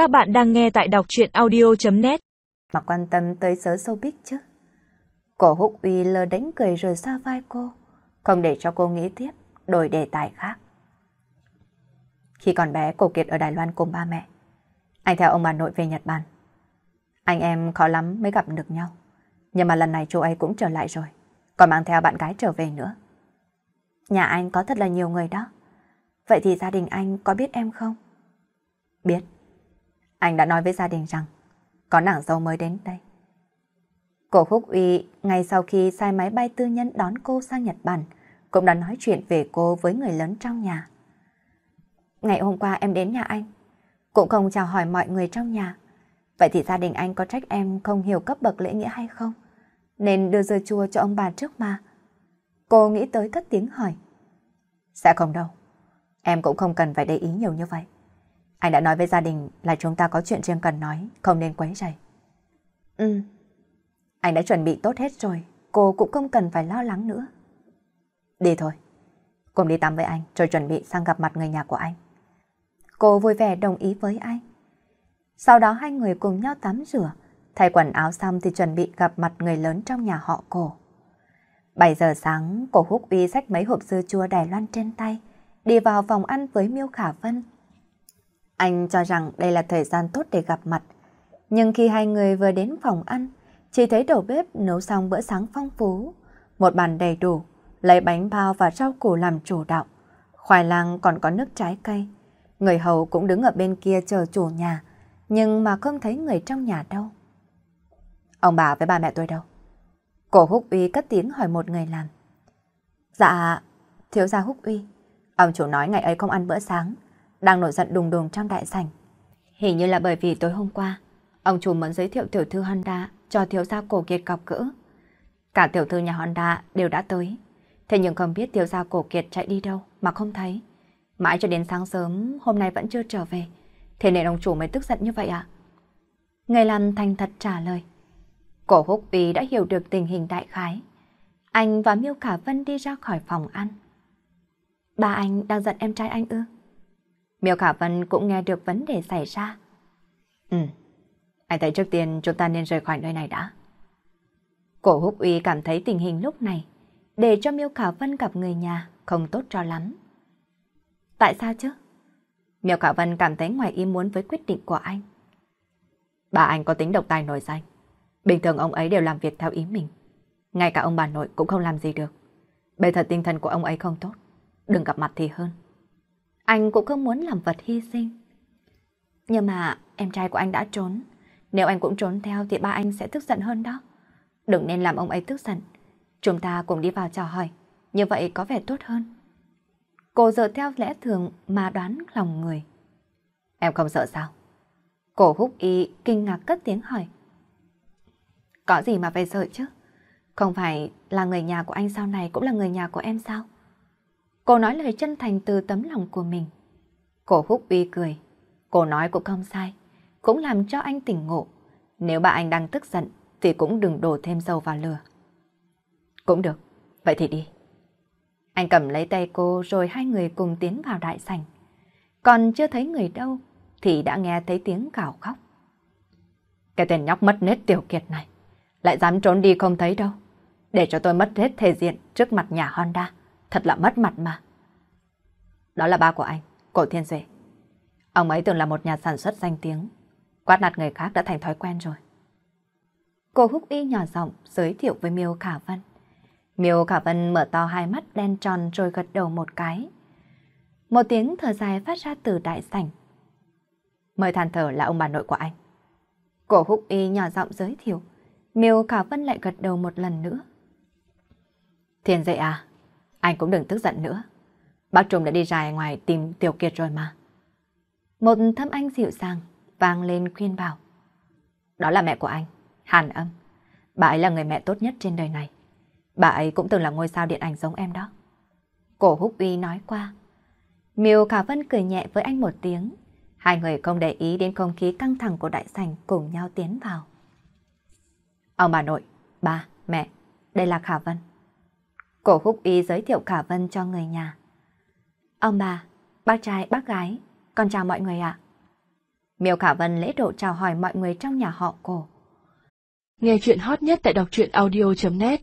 Các bạn đang nghe tại đọc truyện audio.net Mà quan tâm tới giới showbiz chứ. Cổ húc uy lơ đánh cười rồi xa vai cô, không để cho cô nghĩ tiếp, đổi đề tài khác. Khi còn bé, cổ Kiệt ở Đài Loan cùng ba mẹ. Anh theo ông bà nội về Nhật Bản. Anh em khó lắm mới gặp được nhau. Nhưng mà lần này chú ấy cũng trở lại rồi. Còn mang theo bạn gái trở về nữa. Nhà anh có thật là nhiều người đó. Vậy thì gia đình anh có biết em không? Biết. Anh đã nói với gia đình rằng có nàng dâu mới đến đây. Cổ Húc Uy ngay sau khi sai máy bay tư nhân đón cô sang Nhật Bản cũng đã nói chuyện về cô với người lớn trong nhà. Ngày hôm qua em đến nhà anh, cũng không chào hỏi mọi người trong nhà. Vậy thì gia đình anh có trách em không hiểu cấp bậc lễ nghĩa hay không? Nên đưa dưa chua cho ông bà trước mà. Cô nghĩ tới cất tiếng hỏi. Sẽ không đâu. Em cũng không cần phải để ý nhiều như vậy. Anh đã nói với gia đình là chúng ta có chuyện riêng cần nói, không nên quấy rầy. Ừ. Anh đã chuẩn bị tốt hết rồi, cô cũng không cần phải lo lắng nữa. Đi thôi. Cùng đi tắm với anh rồi chuẩn bị sang gặp mặt người nhà của anh. Cô vui vẻ đồng ý với anh. Sau đó hai người cùng nhau tắm rửa, thay quần áo xong thì chuẩn bị gặp mặt người lớn trong nhà họ cổ. 7 giờ sáng, cổ húc uy xách mấy hộp dưa chua Đài Loan trên tay, đi vào phòng ăn với Miêu Khả Vân. Anh cho rằng đây là thời gian tốt để gặp mặt. Nhưng khi hai người vừa đến phòng ăn, chỉ thấy đầu bếp nấu xong bữa sáng phong phú. Một bàn đầy đủ, lấy bánh bao và rau củ làm chủ đạo. Khoai lang còn có nước trái cây. Người hầu cũng đứng ở bên kia chờ chủ nhà, nhưng mà không thấy người trong nhà đâu. Ông bà với ba mẹ tôi đâu? Cổ Húc Uy cất tiếng hỏi một người làm. Dạ, thiếu gia Húc Uy. Ông chủ nói ngày ấy không ăn bữa sáng, đang nổi giận đùng đùng trong đại sảnh. Hình như là bởi vì tối hôm qua, ông chủ muốn giới thiệu tiểu thư Honda cho thiếu gia cổ kiệt gặp gỡ. Cả tiểu thư nhà Honda đều đã tới. Thế nhưng không biết tiểu gia cổ kiệt chạy đi đâu mà không thấy. Mãi cho đến sáng sớm hôm nay vẫn chưa trở về. Thế nên ông chủ mới tức giận như vậy ạ? Người làm thành thật trả lời. Cổ húc uy đã hiểu được tình hình đại khái. Anh và Miêu Khả Vân đi ra khỏi phòng ăn. Ba anh đang giận em trai anh ư? Miêu Khả Vân cũng nghe được vấn đề xảy ra. Ừ, anh thấy trước tiên chúng ta nên rời khỏi nơi này đã. Cổ húc uy cảm thấy tình hình lúc này, để cho Miêu Khả Vân gặp người nhà không tốt cho lắm. Tại sao chứ? Miêu Khả Vân cảm thấy ngoài ý muốn với quyết định của anh. Bà anh có tính độc tài nổi danh. Bình thường ông ấy đều làm việc theo ý mình. Ngay cả ông bà nội cũng không làm gì được. Bây giờ tinh thần của ông ấy không tốt. Đừng gặp mặt thì hơn. Anh cũng không muốn làm vật hy sinh. Nhưng mà em trai của anh đã trốn. Nếu anh cũng trốn theo thì ba anh sẽ tức giận hơn đó. Đừng nên làm ông ấy tức giận. Chúng ta cùng đi vào chào hỏi. Như vậy có vẻ tốt hơn. Cô dựa theo lẽ thường mà đoán lòng người. Em không sợ sao? Cổ húc y kinh ngạc cất tiếng hỏi. Có gì mà phải sợ chứ? Không phải là người nhà của anh sau này cũng là người nhà của em sao? Cô nói lời chân thành từ tấm lòng của mình. Cổ húc uy cười. Cô nói cũng không sai. Cũng làm cho anh tỉnh ngộ. Nếu bà anh đang tức giận, thì cũng đừng đổ thêm dầu vào lửa. Cũng được. Vậy thì đi. Anh cầm lấy tay cô rồi hai người cùng tiến vào đại sảnh. Còn chưa thấy người đâu, thì đã nghe thấy tiếng cào khóc. Cái tên nhóc mất nết tiểu kiệt này, lại dám trốn đi không thấy đâu. Để cho tôi mất hết thể diện trước mặt nhà Honda. Thật là mất mặt mà. Đó là ba của anh, Cổ Thiên Duệ. Ông ấy từng là một nhà sản xuất danh tiếng. Quát nạt người khác đã thành thói quen rồi. Cô Húc Y nhỏ giọng giới thiệu với Miêu Khả Vân. Miêu Khả Vân mở to hai mắt đen tròn rồi gật đầu một cái. Một tiếng thở dài phát ra từ đại sảnh. Mời than thở là ông bà nội của anh. Cổ Húc Y nhỏ giọng giới thiệu. Miêu Khả Vân lại gật đầu một lần nữa. Thiên dậy à, anh cũng đừng tức giận nữa. Bác Trung đã đi ra ngoài tìm Tiểu Kiệt rồi mà. Một thâm anh dịu dàng vang lên khuyên bảo. Đó là mẹ của anh, Hàn Âm. Bà ấy là người mẹ tốt nhất trên đời này. Bà ấy cũng từng là ngôi sao điện ảnh giống em đó. Cổ Húc Uy nói qua. Miêu Khả Vân cười nhẹ với anh một tiếng. Hai người không để ý đến không khí căng thẳng của đại sảnh cùng nhau tiến vào. Ông bà nội, ba, mẹ, đây là Khả Vân. Cổ Húc Y giới thiệu Khả Vân cho người nhà. Ông bà, bác trai, bác gái, con chào mọi người ạ. Miêu Khả Vân lễ độ chào hỏi mọi người trong nhà họ cổ. Nghe chuyện hot nhất tại đọc truyện audio.net